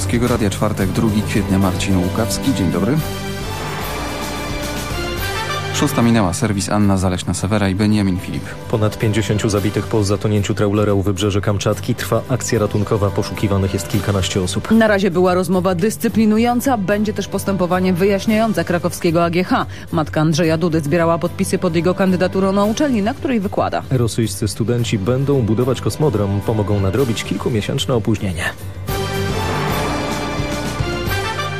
Polskiego Radia Czwartek, 2 kwietnia, Marcin Łukawski. Dzień dobry. Szósta minęła serwis Anna Zaleśna-Sewera i Beniamin Filip. Ponad 50 zabitych po zatonięciu traulera u wybrzeży Kamczatki. Trwa akcja ratunkowa, poszukiwanych jest kilkanaście osób. Na razie była rozmowa dyscyplinująca, będzie też postępowanie wyjaśniające krakowskiego AGH. Matka Andrzeja Dudy zbierała podpisy pod jego kandydaturą na uczelni, na której wykłada. Rosyjscy studenci będą budować kosmodrom, pomogą nadrobić kilkumiesięczne opóźnienie.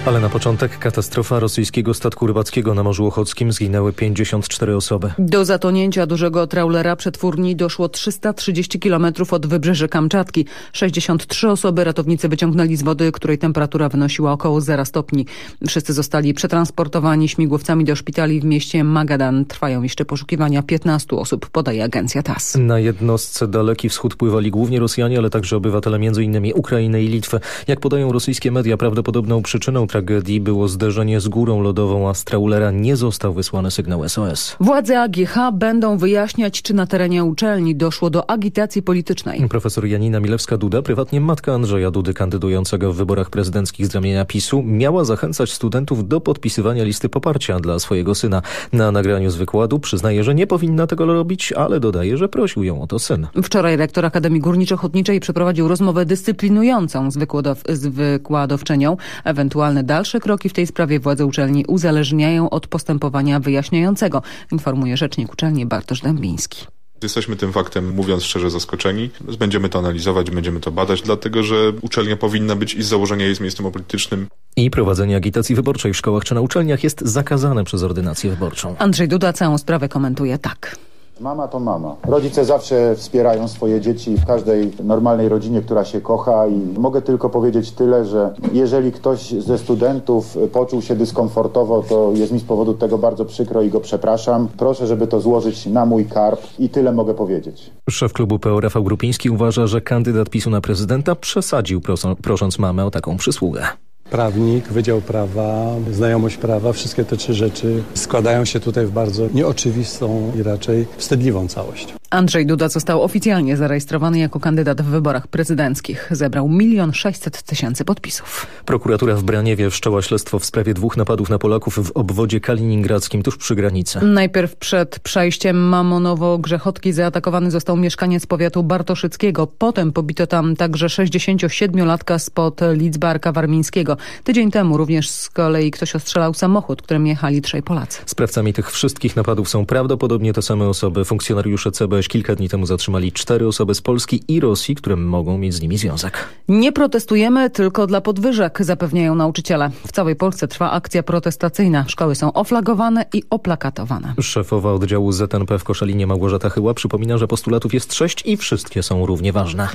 Ale na początek katastrofa rosyjskiego statku rybackiego na Morzu Ochockim zginęły 54 osoby. Do zatonięcia dużego traulera przetwórni doszło 330 km od wybrzeży Kamczatki. 63 osoby ratownicy wyciągnęli z wody, której temperatura wynosiła około 0 stopni. Wszyscy zostali przetransportowani śmigłowcami do szpitali w mieście Magadan. Trwają jeszcze poszukiwania 15 osób, podaje agencja TASS. Na jednostce Daleki Wschód pływali głównie Rosjanie, ale także obywatele m.in. Ukrainy i Litwy. Jak podają rosyjskie media, prawdopodobną przyczyną tragedii było zderzenie z górą lodową, a z traulera nie został wysłany sygnał SOS. Władze AGH będą wyjaśniać, czy na terenie uczelni doszło do agitacji politycznej. Profesor Janina Milewska-Duda, prywatnie matka Andrzeja Dudy, kandydującego w wyborach prezydenckich z ramienia PiSu, miała zachęcać studentów do podpisywania listy poparcia dla swojego syna. Na nagraniu z wykładu przyznaje, że nie powinna tego robić, ale dodaje, że prosił ją o to syn. Wczoraj rektor Akademii Górniczo-Hutniczej przeprowadził rozmowę dyscyplinującą z, wykładow z wykładowczynią. Ewentualne dalsze kroki w tej sprawie władze uczelni uzależniają od postępowania wyjaśniającego, informuje rzecznik uczelni Bartosz Dębiński. Jesteśmy tym faktem, mówiąc szczerze, zaskoczeni. Będziemy to analizować, będziemy to badać, dlatego że uczelnia powinna być i z założenia jest miejscem apolitycznym. I prowadzenie agitacji wyborczej w szkołach czy na uczelniach jest zakazane przez ordynację wyborczą. Andrzej Duda całą sprawę komentuje tak. Mama to mama. Rodzice zawsze wspierają swoje dzieci w każdej normalnej rodzinie, która się kocha i mogę tylko powiedzieć tyle, że jeżeli ktoś ze studentów poczuł się dyskomfortowo, to jest mi z powodu tego bardzo przykro i go przepraszam. Proszę, żeby to złożyć na mój karp i tyle mogę powiedzieć. Szef klubu PO Rafał Grupiński uważa, że kandydat PiSu na prezydenta przesadził prosząc mamę o taką przysługę. Prawnik, Wydział Prawa, znajomość prawa, wszystkie te trzy rzeczy składają się tutaj w bardzo nieoczywistą i raczej wstydliwą całość. Andrzej Duda został oficjalnie zarejestrowany jako kandydat w wyborach prezydenckich. Zebrał milion sześćset tysięcy podpisów. Prokuratura w Braniewie wszczęła śledztwo w sprawie dwóch napadów na Polaków w obwodzie kaliningradzkim tuż przy granicy. Najpierw przed przejściem Mamonowo-Grzechotki zaatakowany został mieszkaniec powiatu bartoszyckiego. Potem pobito tam także 67-latka spod Lidzbarka Warmińskiego. Tydzień temu również z kolei ktoś ostrzelał samochód, którym jechali trzej Polacy. Sprawcami tych wszystkich napadów są prawdopodobnie te same osoby. Funkcjonariusze Kilka dni temu zatrzymali cztery osoby z Polski i Rosji, które mogą mieć z nimi związek. Nie protestujemy tylko dla podwyżek, zapewniają nauczyciele. W całej Polsce trwa akcja protestacyjna. Szkoły są oflagowane i oplakatowane. Szefowa oddziału ZNP w Koszalinie Małgorzata Chyła przypomina, że postulatów jest sześć i wszystkie są równie ważne.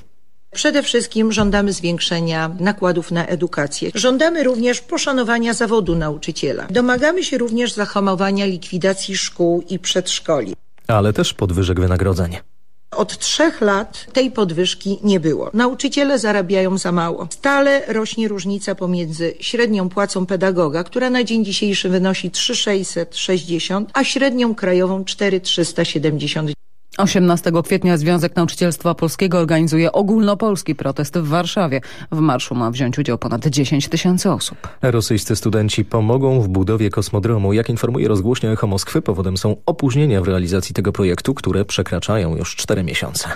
Przede wszystkim żądamy zwiększenia nakładów na edukację. Żądamy również poszanowania zawodu nauczyciela. Domagamy się również zahamowania likwidacji szkół i przedszkoli. Ale też podwyżek wynagrodzeń. Od trzech lat tej podwyżki nie było. Nauczyciele zarabiają za mało. Stale rośnie różnica pomiędzy średnią płacą pedagoga, która na dzień dzisiejszy wynosi 3660, a średnią krajową 4370. 18 kwietnia Związek Nauczycielstwa Polskiego organizuje ogólnopolski protest w Warszawie. W marszu ma wziąć udział ponad 10 tysięcy osób. Rosyjscy studenci pomogą w budowie kosmodromu. Jak informuje rozgłośnia Echo Moskwy, powodem są opóźnienia w realizacji tego projektu, które przekraczają już 4 miesiące.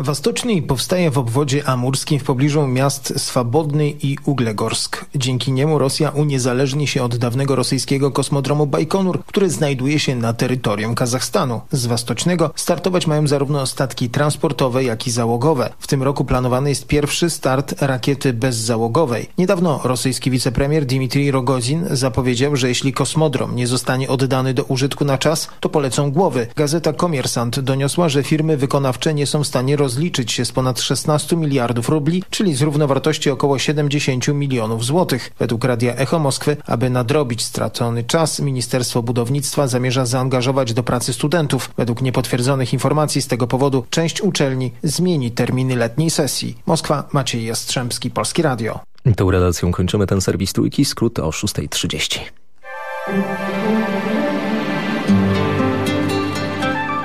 Wastoczni powstaje w obwodzie amurskim w pobliżu miast Swabodny i Uglegorsk. Dzięki niemu Rosja uniezależni się od dawnego rosyjskiego kosmodromu Bajkonur, który znajduje się na terytorium Kazachstanu. Z Wastocznego startować mają zarówno statki transportowe, jak i załogowe. W tym roku planowany jest pierwszy start rakiety bezzałogowej. Niedawno rosyjski wicepremier Dmitrij Rogozin zapowiedział, że jeśli kosmodrom nie zostanie oddany do użytku na czas, to polecą głowy. Gazeta Komiersant doniosła, że firmy wykonawcze nie są w stanie rozliczyć się z ponad 16 miliardów rubli, czyli z równowartości około 70 milionów złotych. Według Radia Echo Moskwy, aby nadrobić stracony czas, Ministerstwo Budownictwa zamierza zaangażować do pracy studentów. Według niepotwierdzonych informacji z tego powodu część uczelni zmieni terminy letniej sesji. Moskwa, Maciej Jastrzębski, Polskie Radio. Tą relacją kończymy ten serwis Trójki, skrót o 6.30.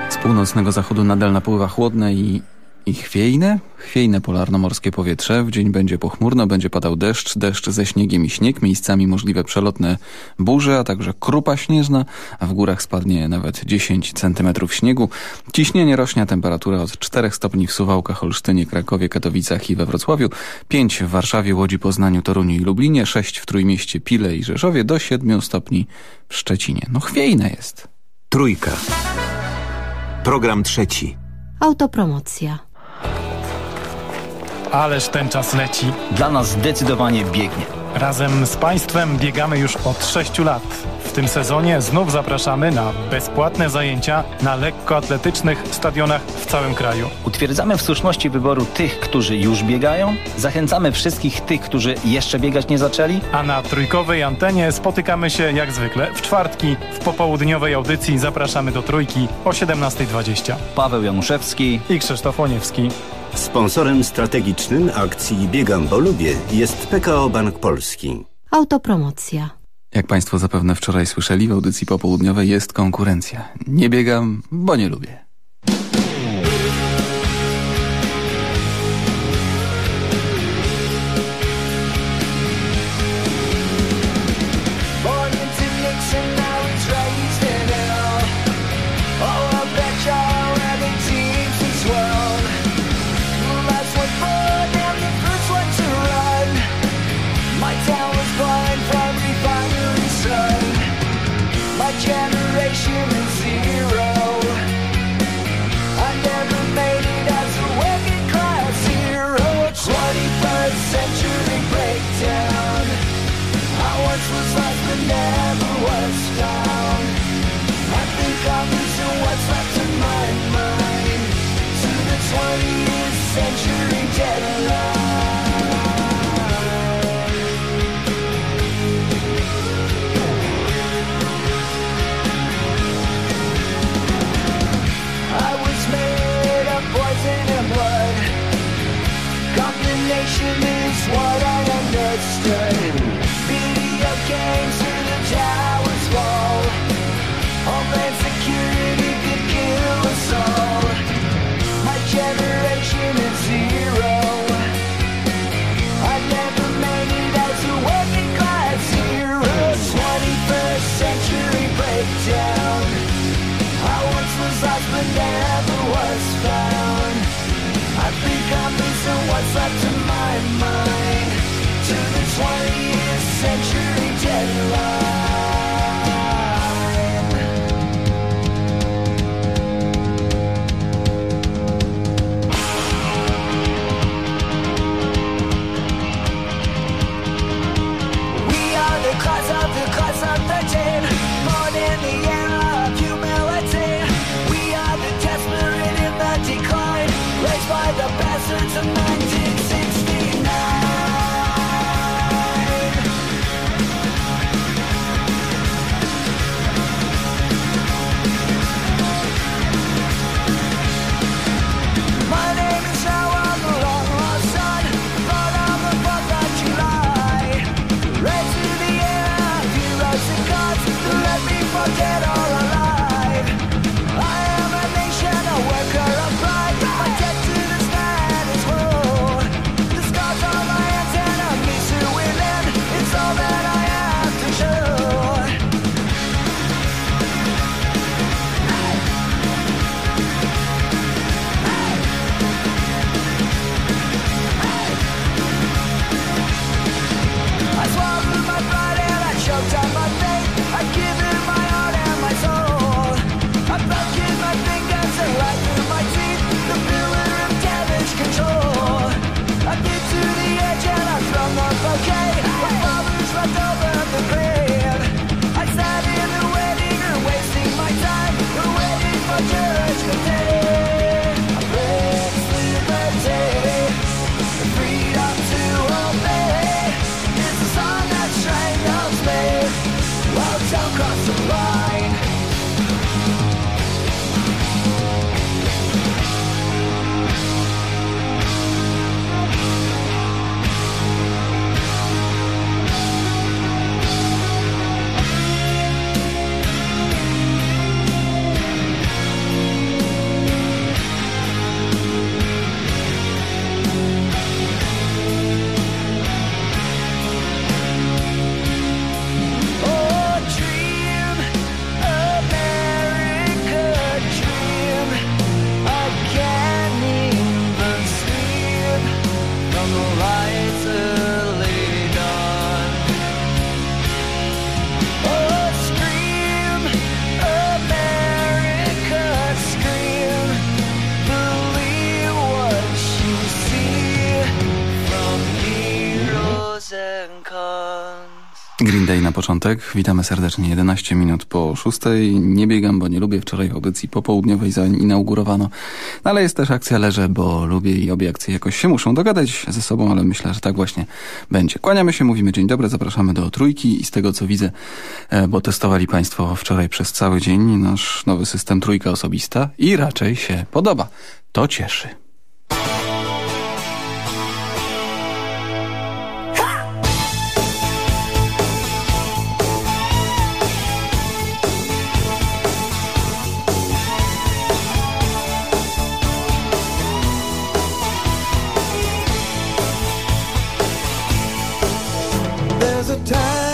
Z północnego zachodu nadal napływa chłodne i I chwiejne? Chwiejne polarno-morskie powietrze. W dzień będzie pochmurno, będzie padał deszcz, deszcz ze śniegiem i śnieg, miejscami możliwe przelotne burze, a także krupa śnieżna, a w górach spadnie nawet 10 centymetrów śniegu. Ciśnienie rośnie, temperatura od 4 stopni w Suwałkach, Olsztynie, Krakowie, Katowicach i we Wrocławiu, 5 w Warszawie, Łodzi, Poznaniu, Toruniu i Lublinie, 6 w Trójmieście, Pile i Rzeszowie, do 7 stopni w Szczecinie. No chwiejne jest. Trójka. Program trzeci. Autopromocja. Ależ ten czas leci. Dla nas zdecydowanie biegnie. Razem z Państwem biegamy już od 6 lat. W tym sezonie znów zapraszamy na bezpłatne zajęcia na lekkoatletycznych stadionach w całym kraju. Utwierdzamy w słuszności wyboru tych, którzy już biegają, zachęcamy wszystkich tych, którzy jeszcze biegać nie zaczęli, a na trójkowej antenie spotykamy się jak zwykle w czwartki w popołudniowej audycji zapraszamy do trójki o 17.20. Paweł Januszewski i Krzysztof Łoniewski. Sponsorem strategicznym akcji Biegam, bo lubię jest PKO Bank Polski. Autopromocja. Jak Państwo zapewne wczoraj słyszeli, w audycji popołudniowej jest konkurencja. Nie biegam, bo nie lubię. Let's go. Początek. Witamy serdecznie. 11 minut po szóstej. Nie biegam, bo nie lubię. Wczoraj audycji popołudniowej zainaugurowano. No, ale jest też akcja Leżę, bo lubię i obie akcje jakoś się muszą dogadać ze sobą, ale myślę, że tak właśnie będzie. Kłaniamy się, mówimy dzień dobry, zapraszamy do trójki i z tego co widzę, e, bo testowali Państwo wczoraj przez cały dzień nasz nowy system trójka osobista i raczej się podoba. To cieszy. time.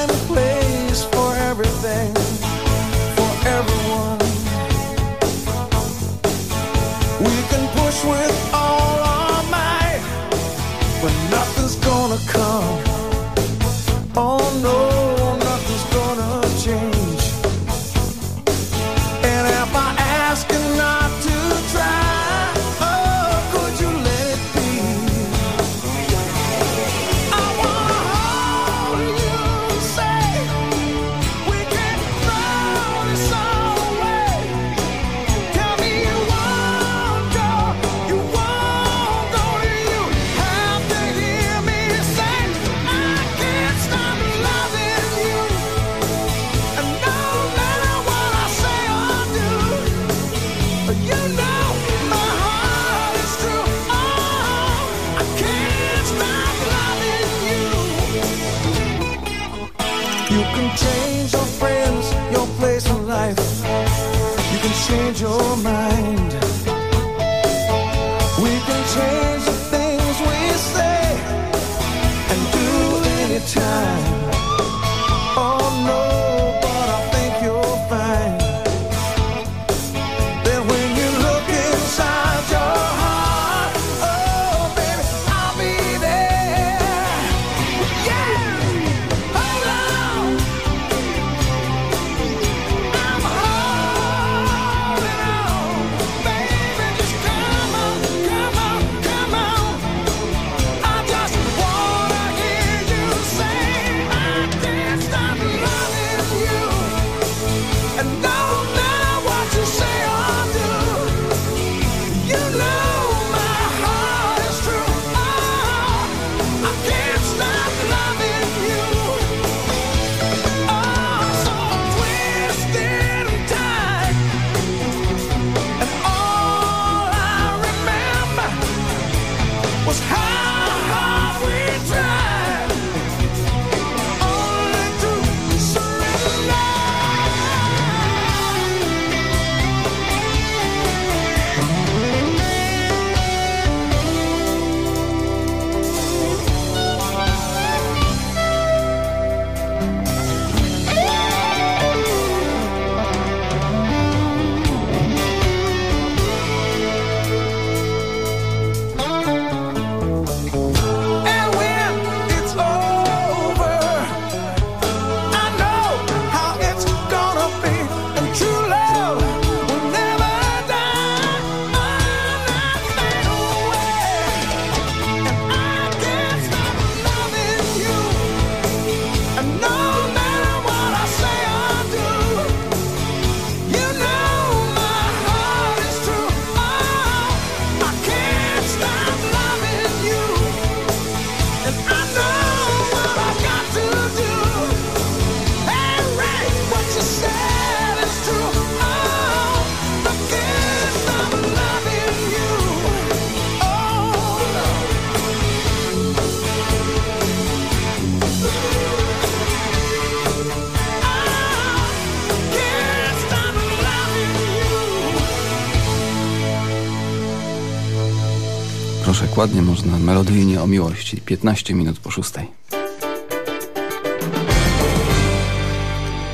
Dokładnie można melodyjnie o miłości. 15 minut po szóstej.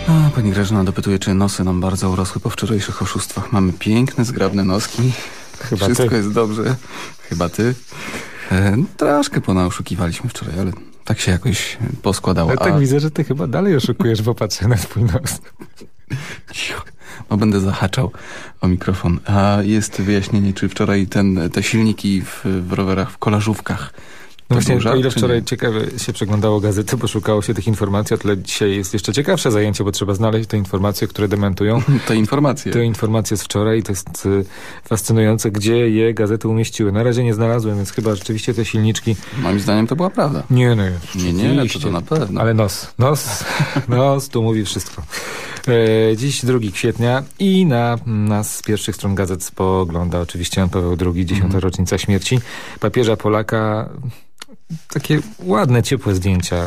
A, pani Grażyna dopytuje, czy nosy nam bardzo urosły po wczorajszych oszustwach. Mamy piękne, zgrabne noski. Chyba Wszystko ty. jest dobrze. Chyba ty. E, troszkę ponaoszukiwaliśmy wczoraj, ale tak się jakoś poskładało. Ale tak A... widzę, że ty chyba dalej oszukujesz, bo patrzę na twój nos. No będę zahaczał o mikrofon. A jest wyjaśnienie, czy wczoraj ten, te silniki w, w rowerach, w kolażówkach No właśnie, żart, o ile wczoraj ciekawe się przeglądało gazety, bo szukało się tych informacji, o tyle dzisiaj jest jeszcze ciekawsze zajęcie, bo trzeba znaleźć te informacje, które dementują. Te informacje. Te informacje z wczoraj, to jest y, fascynujące, gdzie je gazety umieściły. Na razie nie znalazłem, więc chyba rzeczywiście te silniczki... Moim zdaniem to była prawda. Nie, no Nie, nie, to, oczywiście. to na pewno. Ale nos, nos, nos tu mówi wszystko. E, dziś 2 kwietnia i na nas z pierwszych stron gazet spogląda oczywiście Jan Paweł II, dziesiąta rocznica śmierci papieża Polaka. Takie ładne, ciepłe zdjęcia.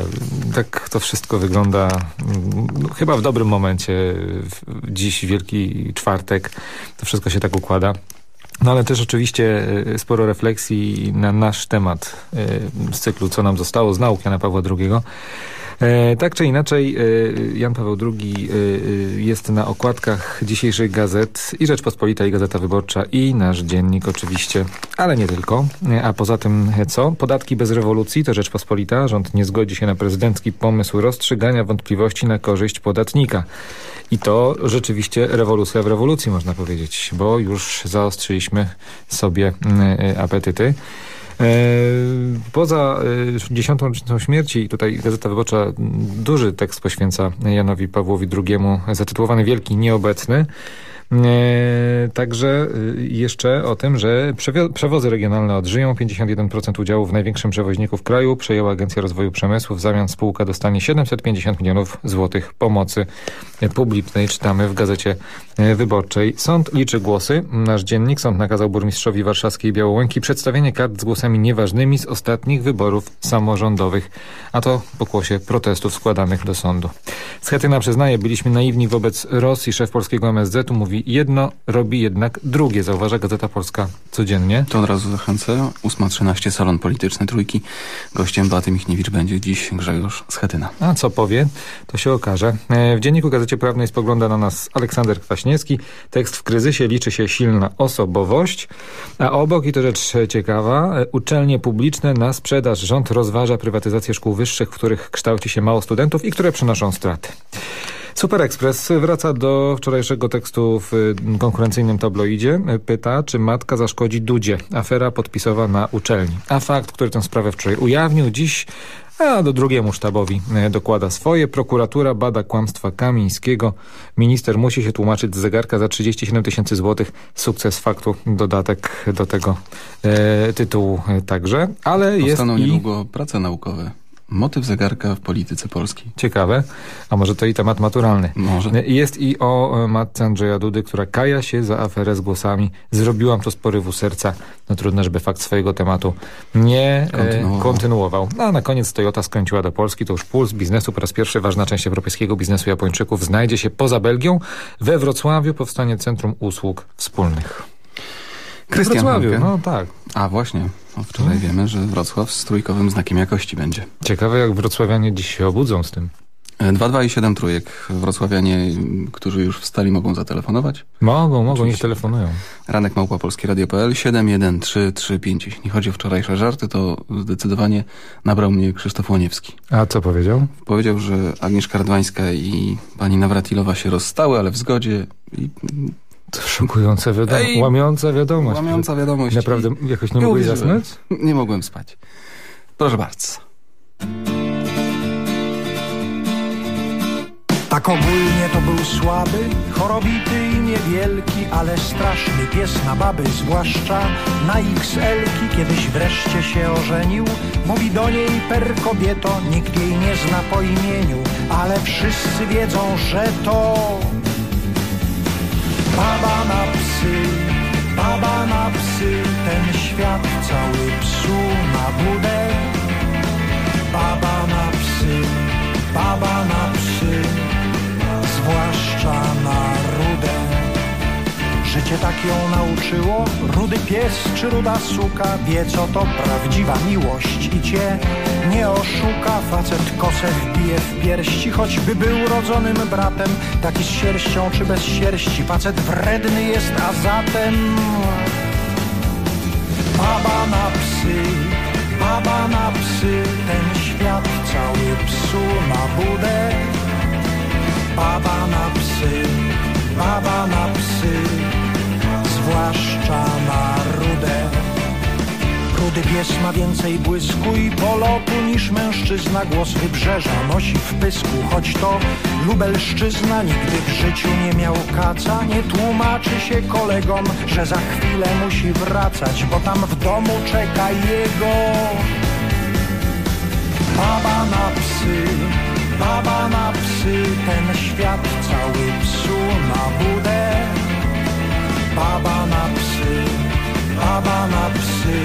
Tak to wszystko wygląda mm, no, chyba w dobrym momencie. Dziś Wielki Czwartek. To wszystko się tak układa. No ale też oczywiście e, sporo refleksji na nasz temat e, z cyklu Co nam zostało z nauk Jana Pawła II. E, tak czy inaczej, Jan Paweł II jest na okładkach dzisiejszych gazet i Rzeczpospolita, i Gazeta Wyborcza, i nasz dziennik oczywiście, ale nie tylko. E, A poza tym e, co? Podatki bez rewolucji to Rzeczpospolita. Rząd nie zgodzi się na prezydencki pomysł rozstrzygania wątpliwości na korzyść podatnika. I to rzeczywiście rewolucja w rewolucji, można powiedzieć, bo już zaostrzyliśmy sobie mm, e, apetyty. E, Poza e, dziesiątą rocznicą śmierci, tutaj Gazeta Wyborcza m, duży tekst poświęca Janowi Pawłowi II, zatytułowany Wielki Nieobecny. E, Także e, jeszcze o tym, że przewozy regionalne odżyją. 51% udziału w największym przewoźniku w kraju przejęła Agencja Rozwoju Przemysłu. W zamian spółka dostanie 750 milionów złotych pomocy publicznej. Czytamy w Gazecie e, Wyborczej. Sąd liczy głosy. Nasz dziennik. Sąd nakazał burmistrzowi warszawskiej Białołęki przedstawienie kart z głosami nieważnymi z ostatnich wyborów samorządowych. A to pokłosie protestów składanych do sądu. Schetyna przyznaje, byliśmy naiwni wobec Rosji. Szef polskiego MSZ-u mówi jedno, robi jednak drugie. Zauważa Gazeta Polska codziennie. To od razu zachęcę. 8.13 Salon Polityczny Trójki. Gościem Baty Michniewicz będzie dziś Grzegorz Schetyna. A co powie, to się okaże. E, W Dzienniku Gazecie Prawnej spogląda na nas Aleksander Kwaśniewski. Tekst w kryzysie liczy się silna osobowość, a obok, i to rzecz ciekawa, e, uczelnie publiczne na sprzedaż. Rząd rozważa prywatyzację szkół wyższych, w których kształci się mało studentów i które przynoszą straty. Super Express wraca do wczorajszego tekstu w y, konkurencyjnym tabloidzie. Pyta, czy matka zaszkodzi Dudzie. Afera podpisowa na uczelni. A fakt, który tę sprawę wczoraj ujawnił, dziś a do drugiemu sztabowi e, dokłada swoje. Prokuratura bada kłamstwa Kamińskiego. Minister musi się tłumaczyć z zegarka za 37 tysięcy złotych. Sukces faktu, dodatek do tego e, tytułu e, także. Ale jest Powstaną i... niedługo prace naukowe. Motyw zegarka w polityce polskiej. Ciekawe, a może to i temat maturalny. Może. Jest i o e, matce Andrzeja Dudy, która kaja się za aferę z głosami. Zrobiłam to z porywu serca. No trudno, żeby fakt swojego tematu nie Kontynuował. e, kontynuował. No, a na koniec Toyota skręciła do Polski. To już puls biznesu. Po raz pierwszy ważna część europejskiego biznesu Japończyków znajdzie się poza Belgią. We Wrocławiu powstanie Centrum Usług Wspólnych. Krystian Wrocławiu, no tak. A właśnie, no wczoraj wiemy, że Wrocław z trójkowym znakiem jakości będzie. Ciekawe, jak wrocławianie dziś się obudzą z tym. E, 2, 2 i 7 trójek. Wrocławianie, którzy już wstali, mogą zatelefonować. Mogą, mogą, niech telefonują. Ranek małpa polskieradio.pl 71335. Jeśli chodzi o wczorajsze żarty, to zdecydowanie nabrał mnie Krzysztof Łoniewski. A co powiedział? Powiedział, że Agnieszka Radwańska i pani Nawratilowa się rozstały, ale w zgodzie i To szokująca wiadomość. Ej, Łamiąca wiadomość. łamiąca wiadomość. Naprawdę jakoś nie Nie mogłeś zasnąć? Nie mogłem spać. Proszę bardzo. Tak ogólnie to był słaby, chorobity i niewielki, ale straszny pies na baby, zwłaszcza na XL-ki. Kiedyś wreszcie się ożenił, mówi do niej per kobieto, nikt jej nie zna po imieniu, ale wszyscy wiedzą, że to baba na psy, baba na psy, ten świat cały psu na budę. Baba na psy, baba na psy, zwłaszcza na rudę. Życie tak ją nauczyło, rudy pies czy ruda suka wie co to prawdziwa miłość i cię nie oszuka. Facet kosę wbije w pierści, choćby był rodzonym bratem, taki z sierścią czy bez sierści. Facet wredny jest, a zatem baba na psy, baba na psy, ten świat cały psu na budę. Baba na psy, baba na psy, zwłaszcza na rudę. Rudy Pies ma więcej błysku i polotu niż mężczyzna. Głos wybrzeża nosi w pysku. Choć to lubelszczyzna Nigdy w życiu nie miał kaca Nie tłumaczy się kolegom, że za chwilę musi wracać Bo tam w domu czeka jego. Baba na psy, baba na psy Ten świat cały psu na budę Baba na psy, baba na psy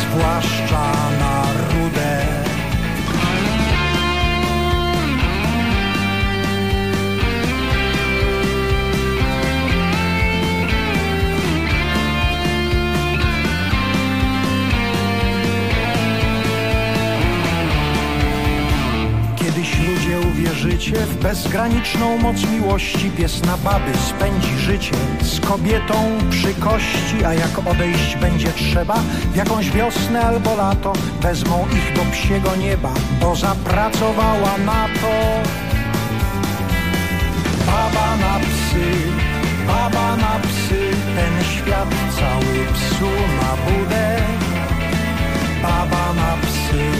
Zwłaszcza na rudę Kiedyś ludzie uwierzycie w bezgraniczną moc miłości Pies na baby spędzi życie. Z kobietą przy kości A jak odejść będzie trzeba? W jakąś wiosnę albo lato Wezmą ich do psiego nieba, bo zapracowała na to Baba na psy, baba na psy. Ten świat cały psu na budę. Baba na psy,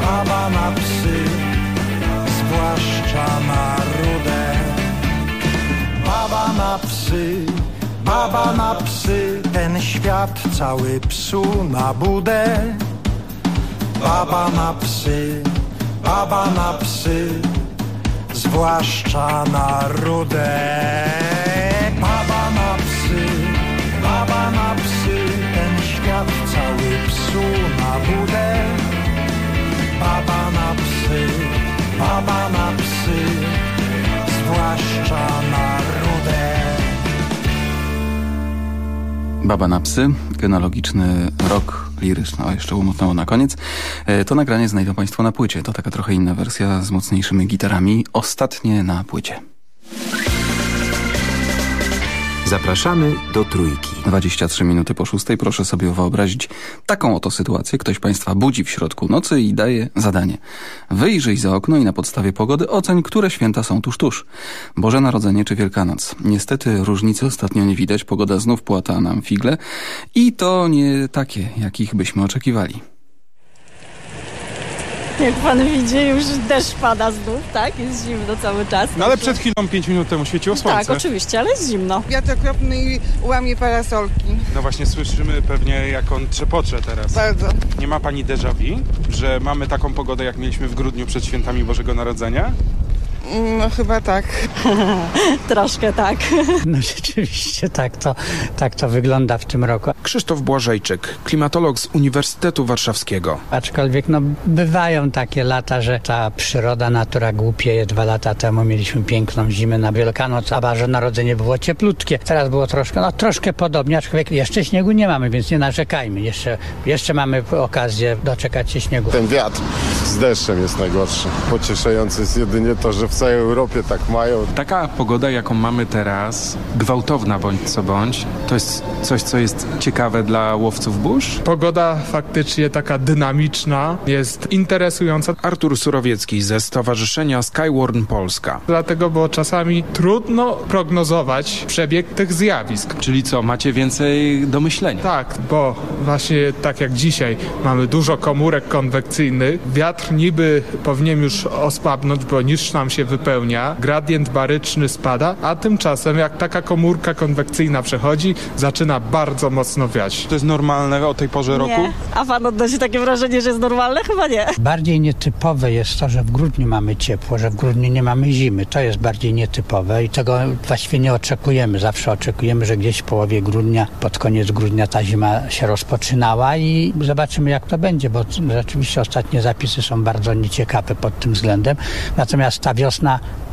baba na psy zwłaszcza na rudę. Baba na psy, baba na psy, ten świat cały psu na budę. Baba na psy, baba na psy, zwłaszcza na rudę. Baba na psy, baba na psy, ten świat cały psu na budę. Baba baba na psy, zwłaszcza na rudę. Baba na psy, genealogiczny rok liryczny. O, jeszcze umotnęło na koniec. E, To nagranie znajdą Państwo na płycie. To taka trochę inna wersja z mocniejszymi gitarami. Ostatnie na płycie. Zapraszamy do Trójki. 23 minuty po szóstej. Proszę sobie wyobrazić taką oto sytuację. Ktoś Państwa budzi w środku nocy i daje zadanie. Wyjrzyj za okno i na podstawie pogody oceń, które święta są tuż tuż. Boże Narodzenie czy Wielkanoc. Niestety różnicy ostatnio nie widać. Pogoda znów płata nam figle. I to nie takie, jakich byśmy oczekiwali. Jak pan widzi, już deszcz pada znów, tak? Jest zimno cały czas. No ale przed chwilą, 5 minut temu świeciło słońce. Tak, oczywiście, ale jest zimno. Wiatr okropny i łamie parasolki. No właśnie słyszymy pewnie jak on trzepocze teraz. Bardzo. Nie ma pani déjà vu, że mamy taką pogodę jak mieliśmy w grudniu przed świętami Bożego Narodzenia? No chyba tak. Troszkę tak. No rzeczywiście tak to, tak to wygląda w tym roku. Krzysztof Błażejczyk, klimatolog z Uniwersytetu Warszawskiego. Aczkolwiek no, bywają takie lata, że ta przyroda, natura głupieje. Dwa lata temu mieliśmy piękną zimę na Wielkanoc, a Boże Narodzenie było cieplutkie. Teraz było troszkę, no troszkę podobnie, aczkolwiek jeszcze śniegu nie mamy, więc nie narzekajmy. Jeszcze, jeszcze mamy okazję doczekać się śniegu. Ten wiatr z deszczem jest najgorszy. Pocieszające jest jedynie to, że w całej Europie tak mają. Taka pogoda, jaką mamy teraz, gwałtowna bądź co bądź, to jest coś, co jest ciekawe dla łowców burz? Pogoda faktycznie taka dynamiczna, jest interesująca. Artur Surowiecki ze Stowarzyszenia Skywarn Polska. Dlatego, bo czasami trudno prognozować przebieg tych zjawisk. Czyli co, macie więcej do myślenia? Tak, bo właśnie tak jak dzisiaj mamy dużo komórek konwekcyjnych, wiatr niby powinien już osłabnąć, bo niż nam się wypełnia, gradient baryczny spada, a tymczasem jak taka komórka konwekcyjna przechodzi, zaczyna bardzo mocno wiać. To jest normalne o tej porze roku? Nie. A pan odnosi takie wrażenie, że jest normalne? Chyba nie. Bardziej nietypowe jest to, że w grudniu mamy ciepło, że w grudniu nie mamy zimy. To jest bardziej nietypowe i tego właściwie nie oczekujemy. Zawsze oczekujemy, że gdzieś w połowie grudnia, pod koniec grudnia ta zima się rozpoczynała i zobaczymy jak to będzie, bo rzeczywiście ostatnie zapisy są bardzo nieciekawe pod tym względem. Natomiast ta wiosna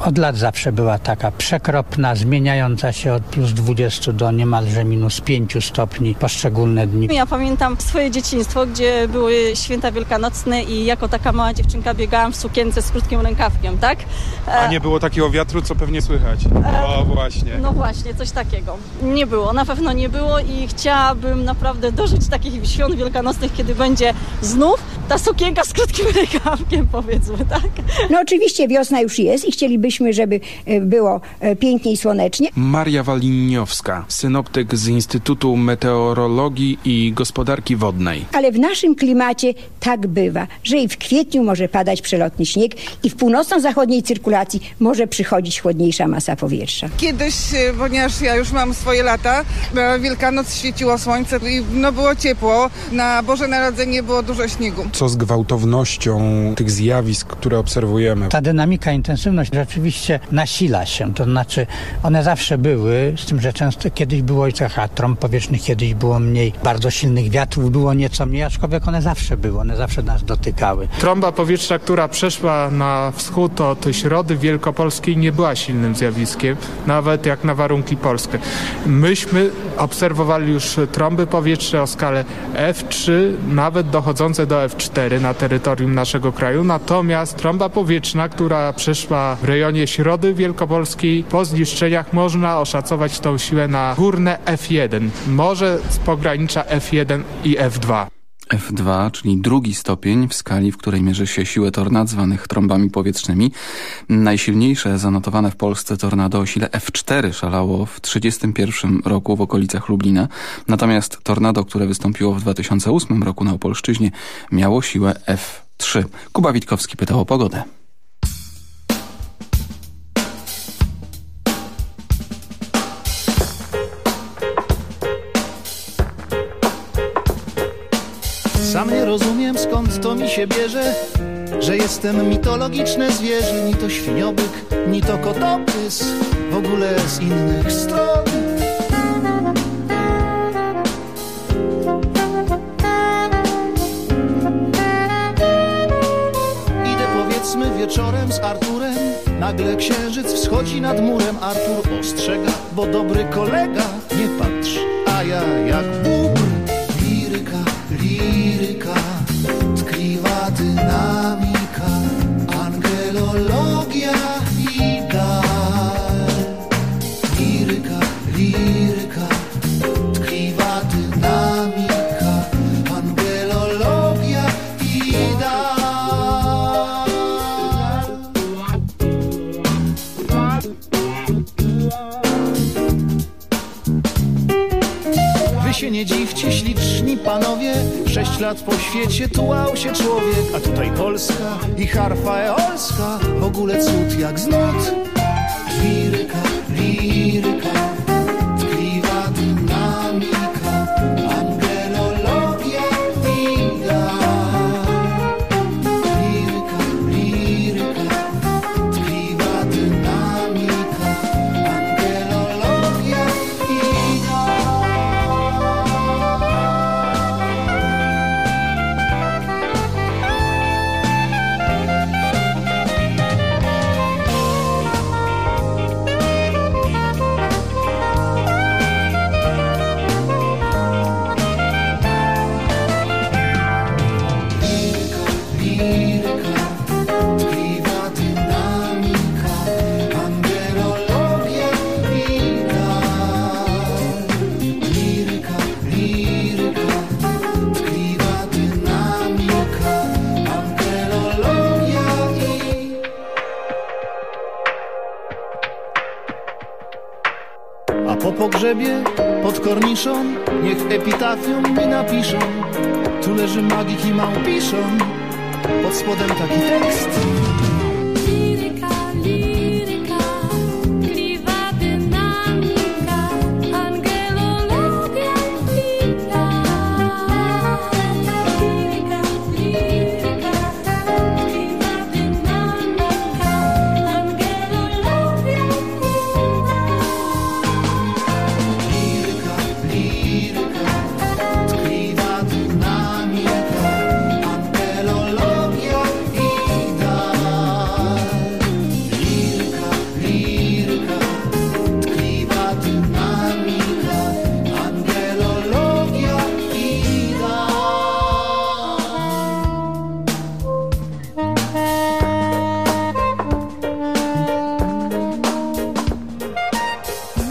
od lat zawsze była taka przekropna, zmieniająca się od plus 20 do niemalże minus 5 stopni poszczególne dni. Ja pamiętam swoje dzieciństwo, gdzie były święta wielkanocne i jako taka mała dziewczynka biegałam w sukience z krótkim rękawkiem, tak? A nie było takiego wiatru, co pewnie słychać. O, właśnie. No właśnie, coś takiego. Nie było, na pewno nie było i chciałabym naprawdę dożyć takich świąt wielkanocnych, kiedy będzie znów ta sukienka z krótkim rękawkiem, powiedzmy, tak? No oczywiście wiosna już jest. Jest i chcielibyśmy, żeby e, było e, pięknie i słonecznie. Maria Waliniowska, synoptyk z Instytutu Meteorologii i Gospodarki Wodnej. Ale w naszym klimacie tak bywa, że i w kwietniu może padać przelotny śnieg i w północno-zachodniej cyrkulacji może przychodzić chłodniejsza masa powietrza. Kiedyś, e, ponieważ ja już mam swoje lata, na Wielkanoc świeciło słońce i no było ciepło. Na Boże Narodzenie było dużo śniegu. Co z gwałtownością tych zjawisk, które obserwujemy? Ta dynamika, intensywność rzeczywiście nasila się, to znaczy one zawsze były, z tym, że często kiedyś było taka trąb powietrznych, kiedyś było mniej, bardzo silnych wiatrów było nieco mniej, aczkolwiek one zawsze były, one zawsze nas dotykały. Trąba powietrzna, która przeszła na wschód od Środy Wielkopolskiej nie była silnym zjawiskiem, nawet jak na warunki polskie. Myśmy obserwowali już trąby powietrzne o skalę F3, nawet dochodzące do F4 na terytorium naszego kraju, natomiast trąba powietrzna, która przeszła w rejonie Środy Wielkopolskiej, po zniszczeniach można oszacować tą siłę na górne F1, może z pogranicza F1 i F2. F2, czyli drugi stopień w skali, w której mierzy się siłę tornad zwanych trąbami powietrznymi. Najsilniejsze zanotowane w Polsce tornado o sile F4 szalało w 1931 roku w okolicach Lublina. Natomiast tornado, które wystąpiło w 2008 roku na Opolszczyźnie miało siłę F3. Kuba Witkowski pytał o pogodę. Się bierze Że jestem mitologiczne zwierzę Ni to świniobyk, ni to kotopys W ogóle z innych stron. Idę powiedzmy wieczorem z Arturem. Nagle księżyc wschodzi nad murem. Artur ostrzega, bo dobry kolega Nie patrz, a ja jak dziwcie, śliczni panowie Sześć lat po świecie tułał się człowiek. A tutaj Polska i harfa eolska W ogóle cud jak z nut Liryka, liryka małpiszon, pod spodem taki tekst.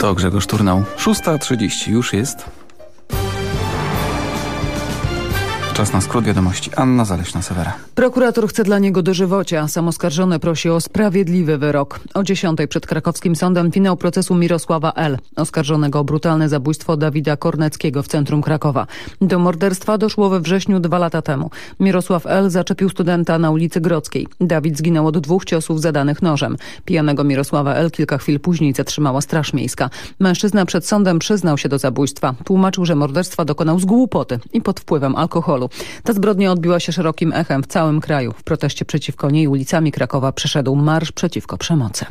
To Grzegorz Turnał. 6.30 już jest. Czas na skrót wiadomości. Anna Zaleśna-Sewera. Prokurator chce dla niego dożywocia. Sam oskarżony prosi o sprawiedliwy wyrok. O 10 przed krakowskim sądem finał procesu Mirosława L., oskarżonego o brutalne zabójstwo Dawida Korneckiego w centrum Krakowa. Do morderstwa doszło we wrześniu dwa lata temu. Mirosław L. zaczepił studenta na ulicy Grodzkiej. Dawid zginął od dwóch ciosów zadanych nożem. Pijanego Mirosława L. kilka chwil później zatrzymała Straż Miejska. Mężczyzna przed sądem przyznał się do zabójstwa. Tłumaczył, że morderstwa dokonał z głupoty i pod wpływem alkoholu. Ta zbrodnia odbiła się szerokim echem w całym kraju. W proteście przeciwko niej ulicami Krakowa przeszedł marsz przeciwko przemocy.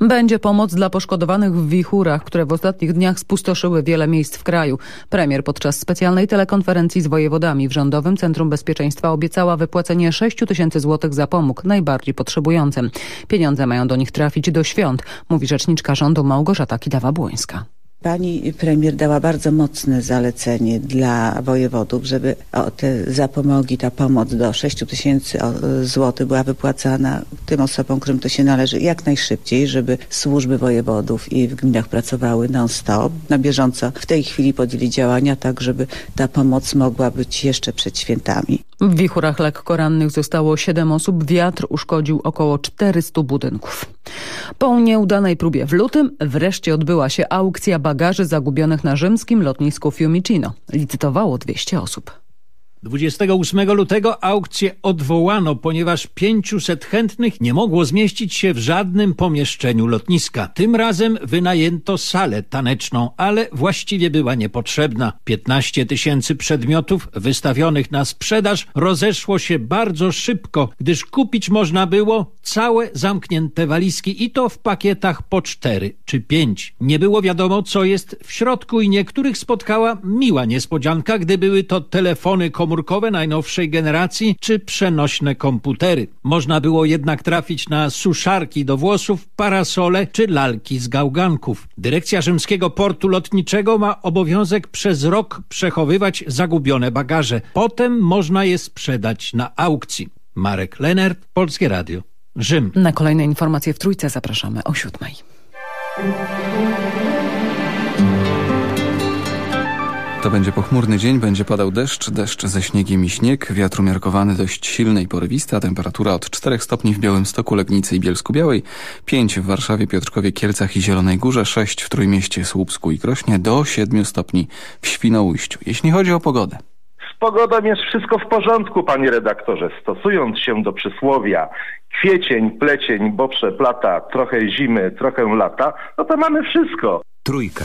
Będzie pomoc dla poszkodowanych w wichurach, które w ostatnich dniach spustoszyły wiele miejsc w kraju. Premier podczas specjalnej telekonferencji z wojewodami w Rządowym Centrum Bezpieczeństwa obiecała wypłacenie 6 tysięcy złotych za pomóg najbardziej potrzebującym. Pieniądze mają do nich trafić do świąt, mówi rzeczniczka rządu Małgorzata Kidawa-Błońska. Pani premier dała bardzo mocne zalecenie dla wojewodów, żeby o, te zapomogi, ta pomoc do 6 tysięcy złotych była wypłacana tym osobom, którym to się należy jak najszybciej, żeby służby wojewodów i w gminach pracowały non-stop. Na bieżąco w tej chwili podjęli działania tak, żeby ta pomoc mogła być jeszcze przed świętami. W wichurach lekko rannych zostało 7 osób. Wiatr uszkodził około 400 budynków. Po nieudanej próbie w lutym wreszcie odbyła się aukcja bagaży zagubionych na rzymskim lotnisku Fiumicino. Licytowało 200 osób. 28 lutego aukcję odwołano, ponieważ 500 chętnych nie mogło zmieścić się w żadnym pomieszczeniu lotniska. Tym razem wynajęto salę taneczną, ale właściwie była niepotrzebna. 15 tysięcy przedmiotów wystawionych na sprzedaż rozeszło się bardzo szybko, gdyż kupić można było całe zamknięte walizki i to w pakietach po cztery czy pięć. Nie było wiadomo, co jest w środku i niektórych spotkała miła niespodzianka, gdy były to telefony komórkowe najnowszej generacji czy przenośne komputery. Można było jednak trafić na suszarki do włosów, parasole czy lalki z gałganków. Dyrekcja Rzymskiego Portu Lotniczego ma obowiązek przez rok przechowywać zagubione bagaże. Potem można je sprzedać na aukcji. Marek Lenert, Polskie Radio. Rzym. Na kolejne informacje w Trójce zapraszamy o siódmej. To będzie pochmurny dzień, będzie padał deszcz, deszcz ze śniegiem i śnieg, wiatr umiarkowany dość silny i porywisty, a temperatura od 4 stopni w Białymstoku, Legnicy i Bielsku Białej, 5 w Warszawie, Piotrkowie, Kielcach i Zielonej Górze, 6 w Trójmieście, Słupsku i Krośnie, do 7 stopni w Świnoujściu. Jeśli chodzi o pogodę. Z pogodą jest wszystko w porządku, panie redaktorze. Stosując się do przysłowia kwiecień, plecień, bo przeplata, trochę zimy, trochę lata, no to mamy wszystko. Trójka.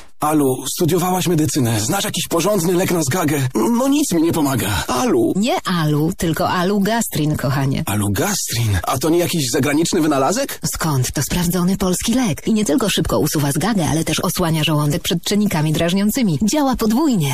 Alu, studiowałaś medycynę. Znasz jakiś porządny lek na zgagę? No nic mi nie pomaga. Alu. Nie Alu, tylko Alu Gastrin, kochanie. Alu Gastrin? A to nie jakiś zagraniczny wynalazek? Skąd? To sprawdzony polski lek. I nie tylko szybko usuwa zgagę, ale też osłania żołądek przed czynnikami drażniącymi. Działa podwójnie.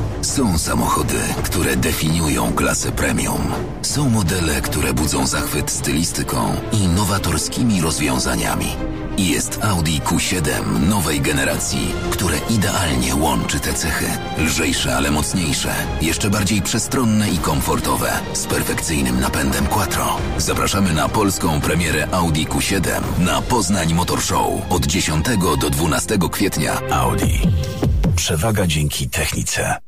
Są samochody, które definiują klasę premium. Są modele, które budzą zachwyt stylistyką i nowatorskimi rozwiązaniami. Jest Audi Q7 nowej generacji, które idealnie łączy te cechy. Lżejsze, ale mocniejsze, jeszcze bardziej przestronne i komfortowe, z perfekcyjnym napędem Quattro. Zapraszamy na polską premierę Audi Q7 na Poznań Motor Show od 10 do 12 kwietnia. Audi. Przewaga dzięki technice.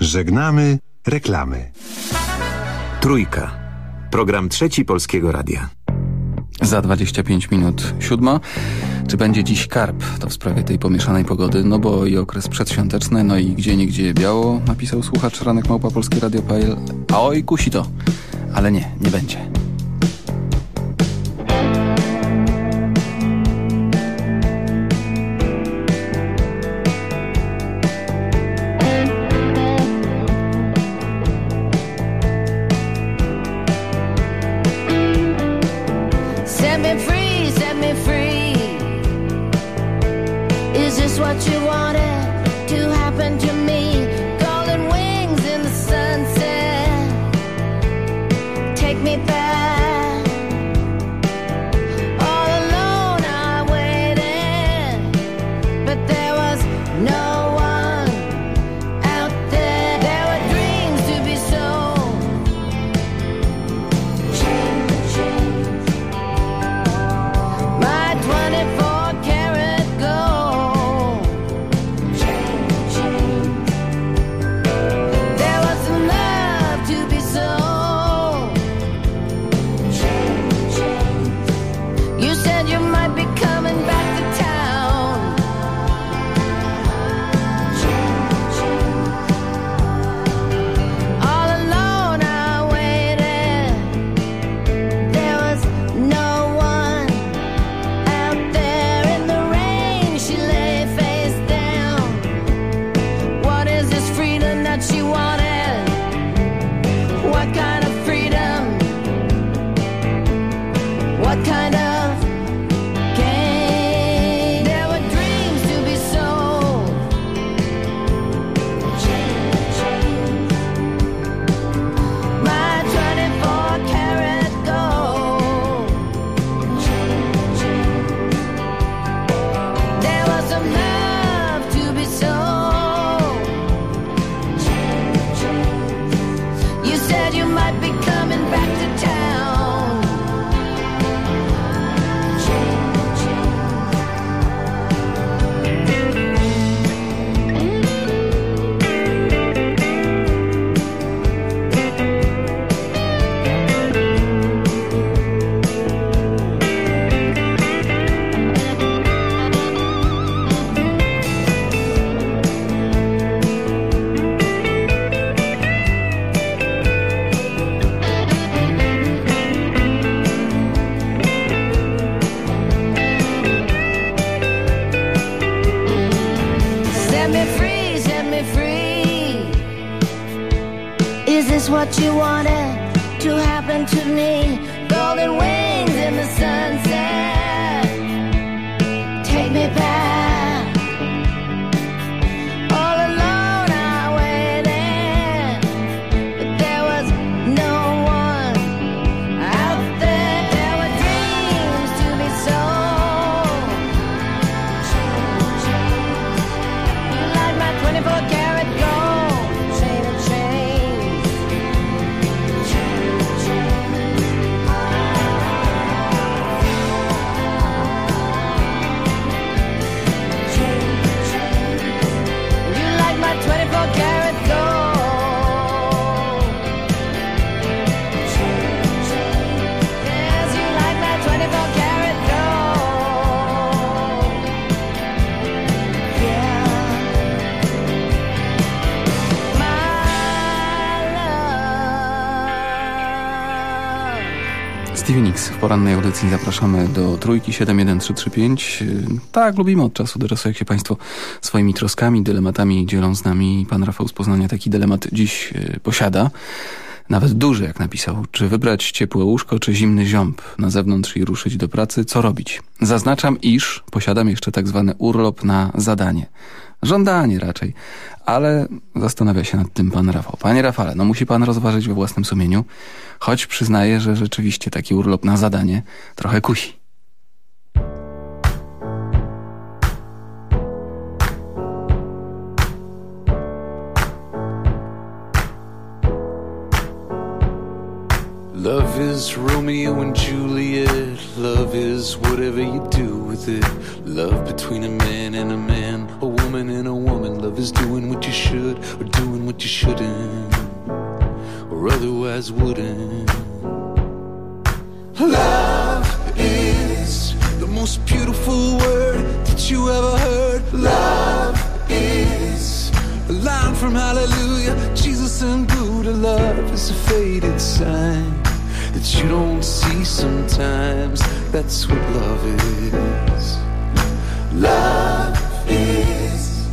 Żegnamy reklamy. Trójka. Program trzeci Polskiego Radia. Za 25 minut siódma. Czy będzie dziś karp? To w sprawie tej pomieszanej pogody, no bo i okres przedświąteczny, no i gdzie niegdzie biało, napisał słuchacz Ranek Małpa Polskie Radio.pl. A oj, kusi to. Ale nie, nie będzie. What you wanted audycji zapraszamy do trójki 71335. Yy, Tak, lubimy od czasu do czasu, jak się Państwo swoimi troskami, dylematami dzielą z nami. Pan Rafał z Poznania taki dylemat dziś yy, posiada. Nawet duży, jak napisał. Czy wybrać ciepłe łóżko, czy zimny ziąb na zewnątrz i ruszyć do pracy? Co robić? Zaznaczam, iż posiadam jeszcze tak zwany urlop na zadanie. Żądanie raczej. Ale zastanawia się nad tym pan Rafał. Panie Rafale, no musi pan rozważyć we własnym sumieniu, choć przyznaję, że rzeczywiście taki urlop na zadanie trochę kusi. Love is Romeo and Juliet. Love is whatever you do with it. Love between a man and a man, a woman and a woman. Love is doing what you should or doing what you shouldn't. Or otherwise wouldn't. Love is the most beautiful word that you ever heard. Love is A line from Hallelujah, Jesus and Buddha. Love is a faded sign that you don't see sometimes. That's what love is. love is.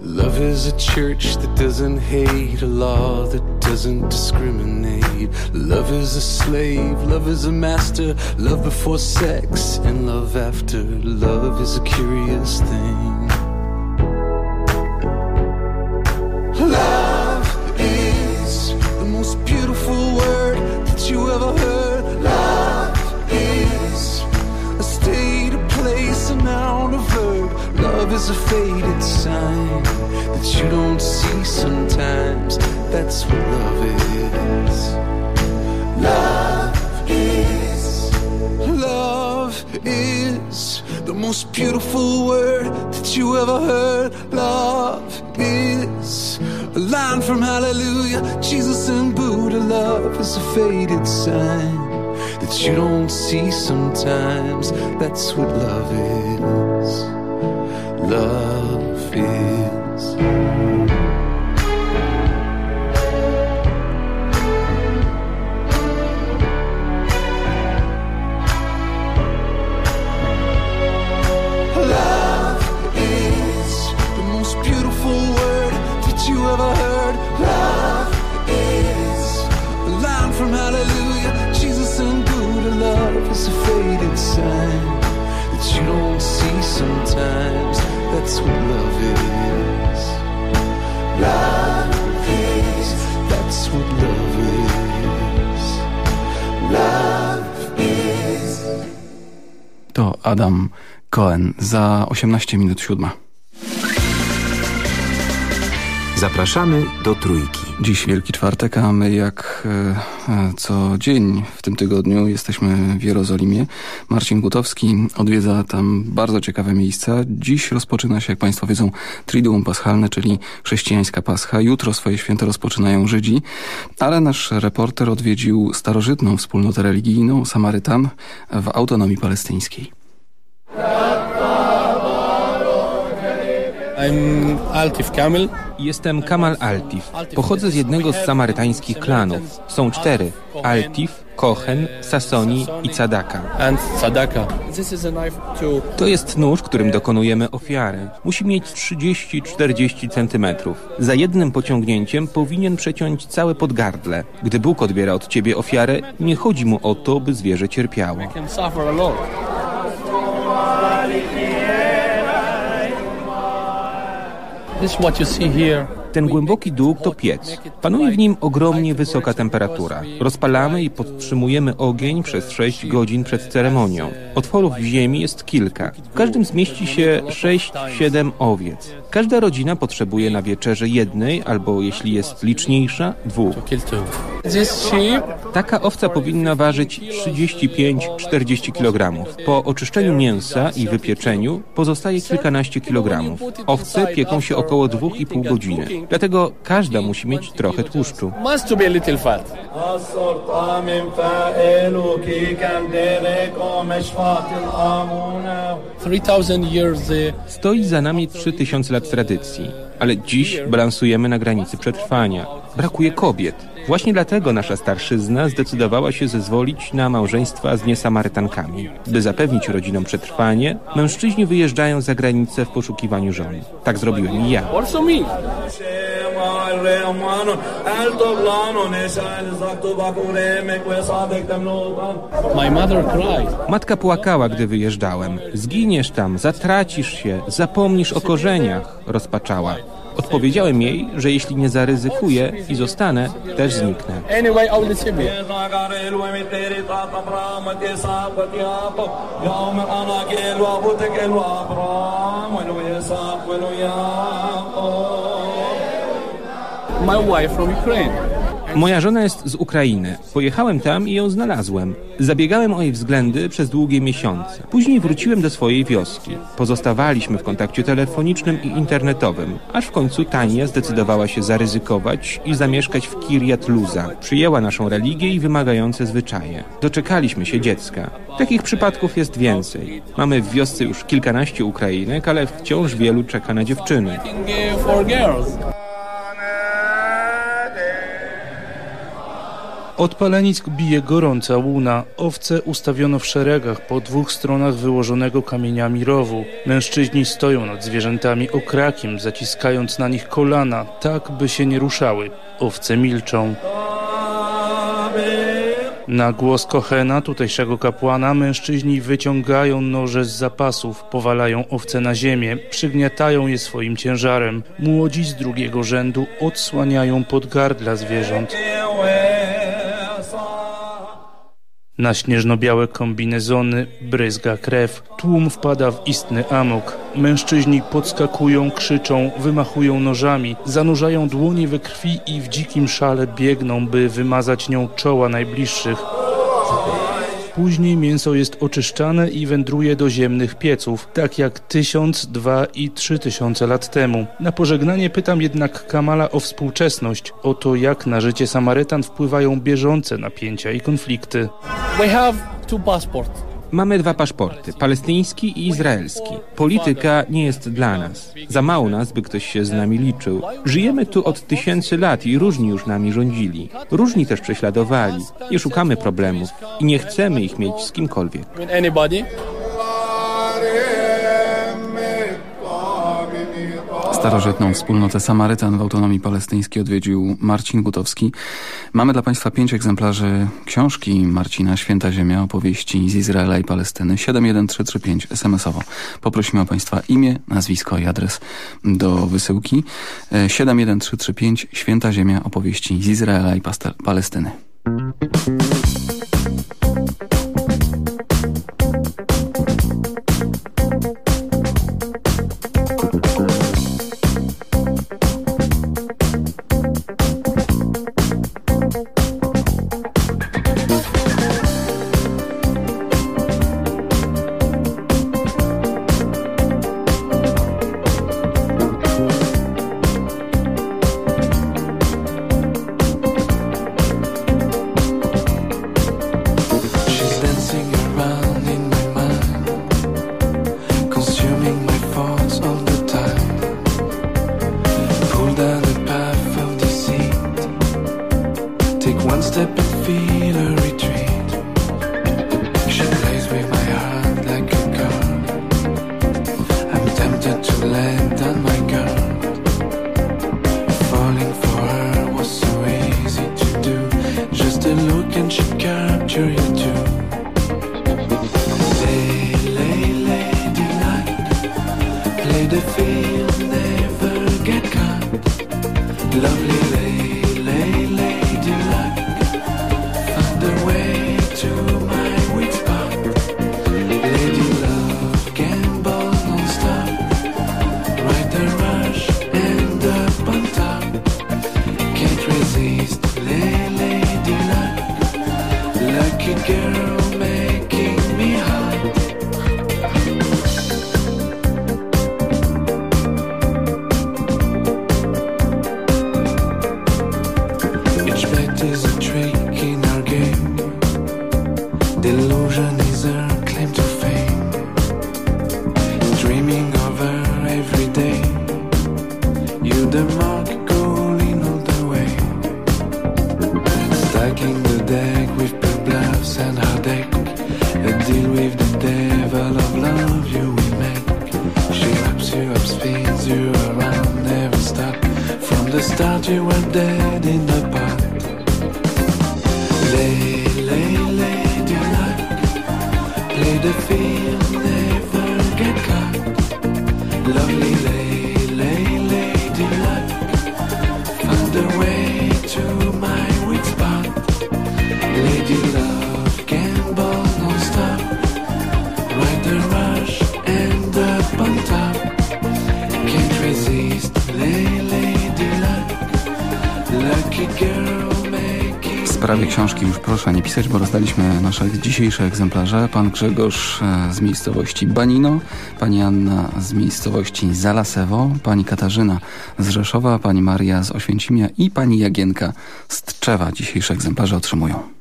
Love is a church that doesn't hate, a law that doesn't discriminate. Love is a slave, love is a master, love before sex and love after. Love is a curious thing. Love is the most beautiful word that you ever heard. Love is A state, a place, a noun, a verb. Love is a faded sign that you don't see sometimes. That's what love is. love is Love is the most beautiful word that you ever heard. Love is a line from Hallelujah, Jesus and Buddha. Love is a faded sign that you don't see sometimes. That's what love is. Love That's what love is. love is That's what love is. love is. To Adam Cohen za 18 minut siódma. Zapraszamy do Trójki. Dziś Wielki Czwartek, a my jak e, e, co dzień w tym tygodniu jesteśmy w Jerozolimie. Marcin Gutowski odwiedza tam bardzo ciekawe miejsca. Dziś rozpoczyna się, jak Państwo wiedzą, Triduum Paschalne, czyli chrześcijańska Pascha. Jutro swoje święto rozpoczynają Żydzi, ale nasz reporter odwiedził starożytną wspólnotę religijną Samarytan w autonomii palestyńskiej. Jestem Kamal Altif. Pochodzę z jednego z samarytańskich klanów. Są cztery. Altif, Kohen, Sasoni i Sadaka. To jest nóż, którym dokonujemy ofiary. Musi mieć 30-40 centymetrów. Za jednym pociągnięciem powinien przeciąć całe podgardle. Gdy Bóg odbiera od ciebie ofiarę, nie chodzi mu o to, by zwierzę cierpiało. This is what you see here. Ten głęboki dół to piec. Panuje w nim ogromnie wysoka temperatura. Rozpalamy i podtrzymujemy ogień przez 6 godzin przed ceremonią. Otworów w ziemi jest kilka. W każdym zmieści się 6-7 owiec. Każda rodzina potrzebuje na wieczerze jednej, albo jeśli jest liczniejsza, dwóch. Taka owca powinna ważyć 35-40 kg. Po oczyszczeniu mięsa i wypieczeniu pozostaje kilkanaście kilogramów. Owce pieką się około 2,5 godziny. Dlatego każda musi mieć trochę tłuszczu. the Stoi za nami 3000 lat tradycji, ale dziś balansujemy na granicy przetrwania. Brakuje kobiet. Właśnie dlatego nasza starszyzna zdecydowała się zezwolić na małżeństwa z niesamarytankami. By zapewnić rodzinom przetrwanie, mężczyźni wyjeżdżają za granicę w poszukiwaniu żon. Tak zrobiłem i ja. Matka płakała, gdy wyjeżdżałem. Zginiesz tam, zatracisz się, zapomnisz o korzeniach, rozpaczała. Odpowiedziałem jej, że jeśli nie zaryzykuję i zostanę, też zniknę. My wife from Ukraine. Moja żona jest z Ukrainy. Pojechałem tam i ją znalazłem. Zabiegałem o jej względy przez długie miesiące. Później wróciłem do swojej wioski. Pozostawaliśmy w kontakcie telefonicznym i internetowym, aż w końcu Tania zdecydowała się zaryzykować i zamieszkać w Kirjat Luza. Przyjęła naszą religię i wymagające zwyczaje. Doczekaliśmy się dziecka. Takich przypadków jest więcej. Mamy w wiosce już kilkanaście Ukrainek, ale wciąż wielu czeka na dziewczyny. Od palenisk bije gorąca łuna. Owce ustawiono w szeregach po dwóch stronach wyłożonego kamieniami rowu. Mężczyźni stoją nad zwierzętami okrakiem, zaciskając na nich kolana, tak by się nie ruszały. Owce milczą. Na głos Kohena, tutejszego kapłana, mężczyźni wyciągają noże z zapasów, powalają owce na ziemię, przygniatają je swoim ciężarem. Młodzi z drugiego rzędu odsłaniają podgardla zwierząt. Na śnieżno-białe kombinezony bryzga krew. Tłum wpada w istny amok. Mężczyźni podskakują, krzyczą, wymachują nożami, zanurzają dłonie we krwi i w dzikim szale biegną, by wymazać nią czoła najbliższych. Później mięso jest oczyszczane i wędruje do ziemnych pieców, tak jak tysiąc, dwa i trzy tysiące lat temu. Na pożegnanie pytam jednak Kamala o współczesność, o to jak na życie Samarytan wpływają bieżące napięcia i konflikty. We have two passports. Mamy dwa paszporty, palestyński i izraelski. Polityka nie jest dla nas. Za mało nas, by ktoś się z nami liczył. Żyjemy tu od tysięcy lat i różni już nami rządzili. Różni też prześladowali. Nie szukamy problemów i nie chcemy ich mieć z kimkolwiek. Starożytną wspólnotę Samarytan w autonomii palestyńskiej odwiedził Marcin Gutowski. Mamy dla Państwa pięć egzemplarzy książki Marcina Święta Ziemia, opowieści z Izraela i Palestyny 71335 SMS-owo. Poprosimy o Państwa imię, nazwisko i adres do wysyłki E, 71335 Święta Ziemia, opowieści z Izraela i Palestyny. Girl rozdaliśmy nasze dzisiejsze egzemplarze. Pan Grzegorz e, z miejscowości Banino, pani Anna z miejscowości Zalasewo, pani Katarzyna z Rzeszowa, pani Maria z Oświęcimia i pani Jagienka z Tczewa dzisiejsze egzemplarze otrzymują.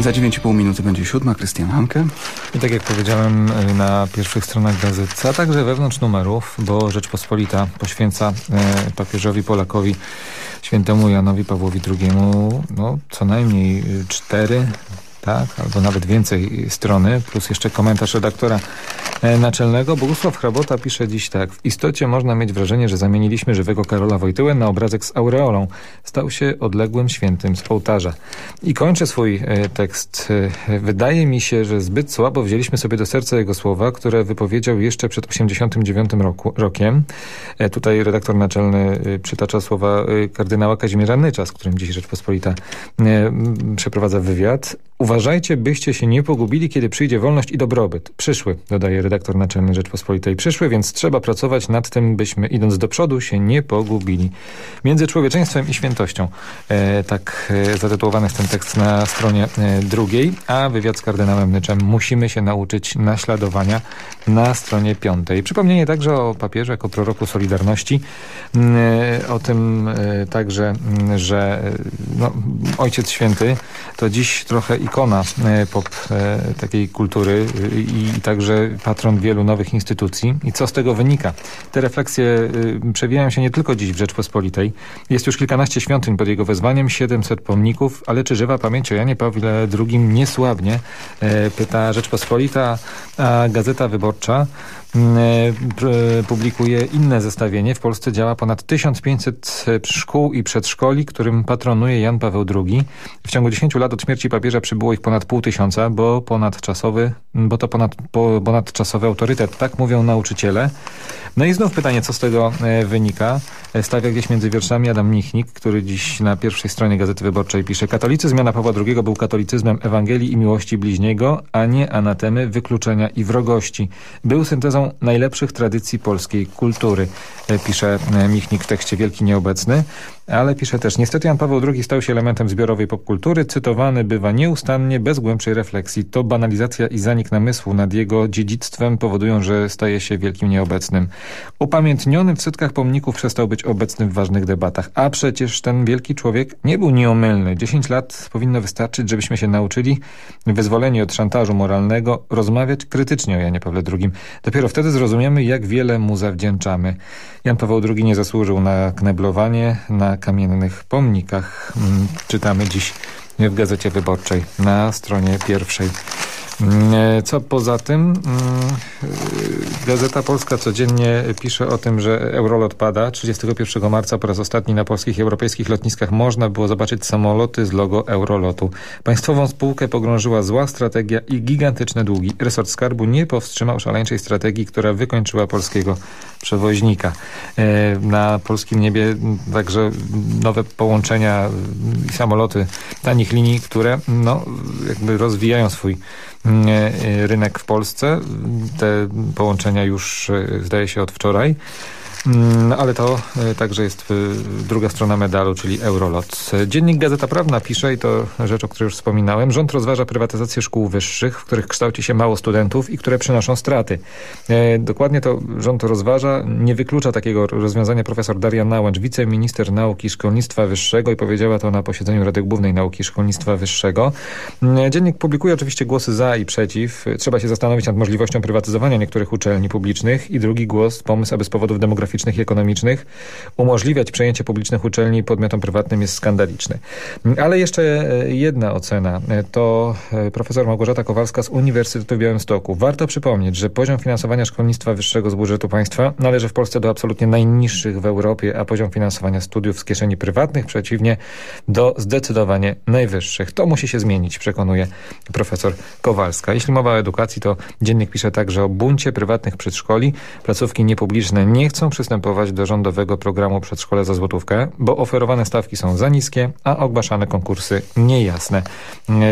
Za 9,5 minuty będzie siódma, Krystian Hanke. I tak jak powiedziałem y, na pierwszych stronach gazet, a także wewnątrz numerów, bo Rzeczpospolita poświęca e, papieżowi Polakowi, świętemu Janowi Pawłowi II, no, co najmniej cztery tak, albo nawet więcej strony, plus jeszcze komentarz redaktora naczelnego. Bogusław Hrabota pisze dziś tak. W istocie można mieć wrażenie, że zamieniliśmy żywego Karola Wojtyłę na obrazek z aureolą. Stał się odległym świętym z ołtarza. I kończę swój e, tekst. E, wydaje mi się, że zbyt słabo wzięliśmy sobie do serca jego słowa, które wypowiedział jeszcze przed 89 roku, rokiem. Tutaj redaktor naczelny przytacza słowa kardynała Kazimierza Nycza, z którym dziś Rzeczpospolita przeprowadza wywiad. Uważajcie, byście się nie pogubili, kiedy przyjdzie wolność i dobrobyt. Przyszły, dodaje redaktor naczelny Rzeczpospolitej. Przyszły, więc trzeba pracować nad tym, byśmy idąc do przodu się nie pogubili. Między człowieczeństwem i świętością. E, tak e, zatytułowany jest ten tekst na stronie e, drugiej, a wywiad z kardynałem Nyczem musimy się nauczyć naśladowania na stronie piątej. Przypomnienie także o papieżu jako proroku Solidarności. Mm, e, o tym e, także, mm, że e, no, Ojciec Święty to dziś trochę ikona pop takiej kultury e, i także patron wielu nowych instytucji. I co z tego wynika? Te refleksje przewijają się nie tylko dziś w Rzeczpospolitej. Jest już kilkanaście świątyń pod jego wezwaniem, 700 pomników, ale czy żywa pamięć o Janie Pawle II niesławnie? Pyta Rzeczpospolita, a Gazeta Wyborcza publikuje inne zestawienie. W Polsce działa ponad 1500 szkół i przedszkoli, którym patronuje Jan Paweł II. W ciągu 10 lat od śmierci papieża przybyło ich ponad pół tysiąca, bo ponadczasowy, bo to ponad, ponadczasowy autorytet, tak mówią nauczyciele. No i znów pytanie, co z tego e, wynika. E, stawia gdzieś między wierszami Adam Michnik, który dziś na pierwszej stronie Gazety Wyborczej pisze Katolicyzm Jana Pawła II był katolicyzmem Ewangelii i miłości bliźniego, a nie anatemy, wykluczenia i wrogości. Był syntezą najlepszych tradycji polskiej kultury, e, pisze Michnik w tekście Wielki Nieobecny. Ale pisze też, niestety Jan Paweł II stał się elementem zbiorowej popkultury, cytowany bywa nieustannie, bez głębszej refleksji. To banalizacja i zanik namysłu nad jego dziedzictwem powodują, że staje się wielkim nieobecnym. Upamiętniony w setkach pomników przestał być obecny w ważnych debatach. A przecież ten wielki człowiek nie był nieomylny. Dziesięć lat powinno wystarczyć, żebyśmy się nauczyli, wyzwoleni od szantażu moralnego, rozmawiać krytycznie o Janie Pawle II. Dopiero wtedy zrozumiemy, jak wiele mu zawdzięczamy. Jan Paweł II nie zasłużył na kneblowanie, na kamiennych pomnikach. Mm, czytamy dziś w Gazecie Wyborczej na stronie pierwszej. Mm, co poza tym, mm, Gazeta Polska codziennie pisze o tym, że Eurolot pada. 31 marca po raz ostatni na polskich i europejskich lotniskach można było zobaczyć samoloty z logo Eurolotu. Państwową spółkę pogrążyła zła strategia i gigantyczne długi. Resort Skarbu nie powstrzymał szaleńczej strategii, która wykończyła polskiego przewoźnika. E, na polskim niebie także nowe połączenia i samoloty tanich linii, które no, jakby rozwijają swój E, rynek w Polsce. Te połączenia już e, zdaje się od wczoraj. Mm, ale to e, także jest druga strona medalu, czyli Eurolot. Dziennik Gazeta Prawna pisze, i to rzecz, o której już wspominałem, rząd rozważa prywatyzację szkół wyższych, w których kształci się mało studentów i które przynoszą straty. E, dokładnie to rząd rozważa. Nie wyklucza takiego rozwiązania profesor Daria Nałęcz, wiceminister nauki i szkolnictwa wyższego i powiedziała to na posiedzeniu Rady Głównej Nauki i Szkolnictwa Wyższego. E, dziennik publikuje oczywiście głosy za i przeciw. Trzeba się zastanowić nad możliwością prywatyzowania niektórych uczelni publicznych i drugi głos, pomysł, aby z powodów demograficznych demograficznych i ekonomicznych umożliwiać przejęcie publicznych uczelni podmiotom prywatnym jest skandaliczny. Ale jeszcze e, jedna ocena. E, to e, profesor Małgorzata Kowalska z Uniwersytetu w Białymstoku. Warto przypomnieć, że poziom finansowania szkolnictwa wyższego z budżetu państwa należy w Polsce do absolutnie najniższych w Europie, a poziom finansowania studiów z kieszeni prywatnych przeciwnie do zdecydowanie najwyższych. To musi się zmienić, przekonuje profesor Kowalska. Jeśli mowa o edukacji, to dziennik pisze także o buncie prywatnych przedszkoli. Placówki niepubliczne nie chcą przystępować do rządowego programu Przedszkole za złotówkę, bo oferowane stawki są za niskie, a ogłaszane konkursy niejasne.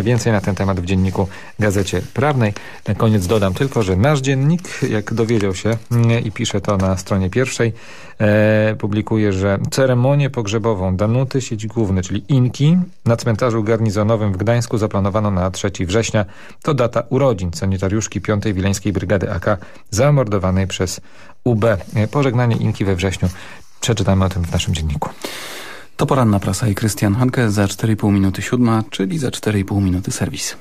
Więcej na ten temat w dzienniku Gazecie Prawnej. Na koniec dodam tylko, że nasz dziennik, jak dowiedział się i pisze to na stronie pierwszej, e, publikuje, że ceremonię pogrzebową Danuty Sieć Główny, czyli Inki, na cmentarzu garnizonowym w Gdańsku zaplanowano na 3 września. To data urodzin sanitariuszki 5. Wileńskiej Brygady AK zamordowanej przez UB. Pożegnanie Inki we wrześniu. Przeczytamy o tym w naszym dzienniku. To poranna prasa i Krystian Hanke za 4,5 minuty siódma, czyli za 4,5 minuty serwis.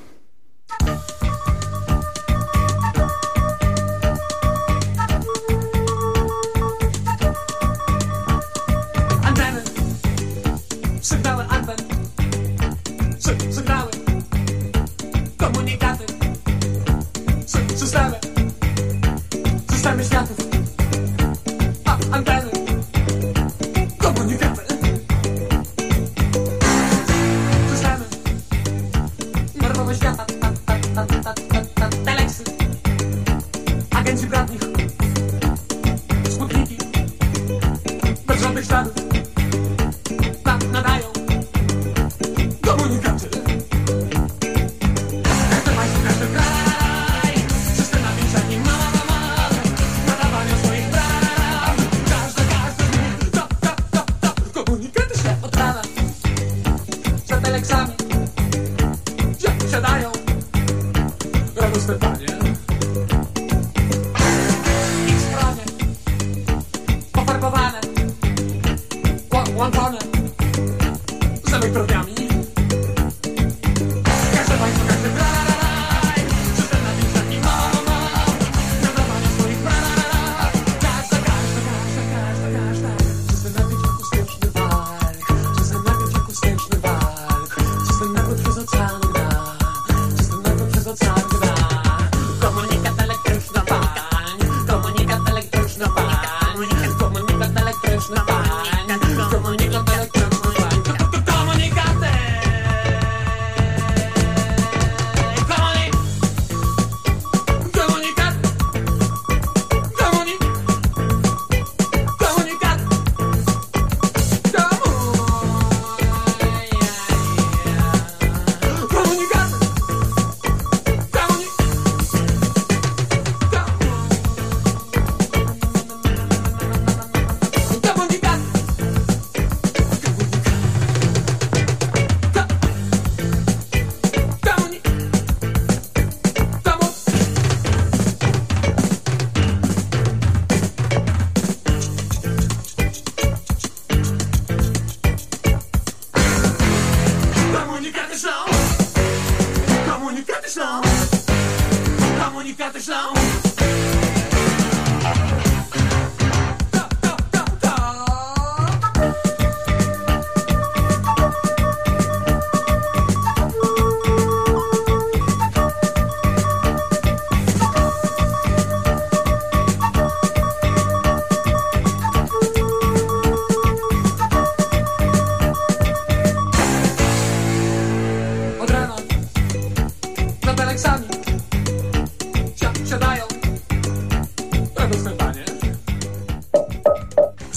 Za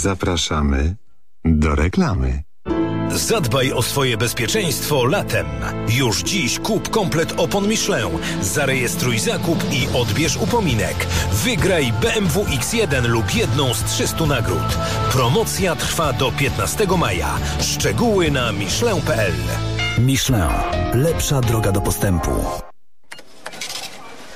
Zapraszamy do reklamy. Zadbaj o swoje bezpieczeństwo latem. Już dziś kup komplet opon Michelin. Zarejestruj zakup i odbierz upominek. Wygraj BMW X1 lub jedną z 300 nagród. Promocja trwa do 15 maja. Szczegóły na michelin.pl. Michelin. Lepsza droga do postępu.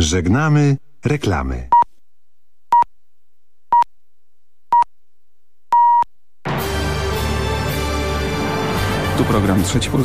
Żegnamy reklamy. Tu program Trzeci Polski.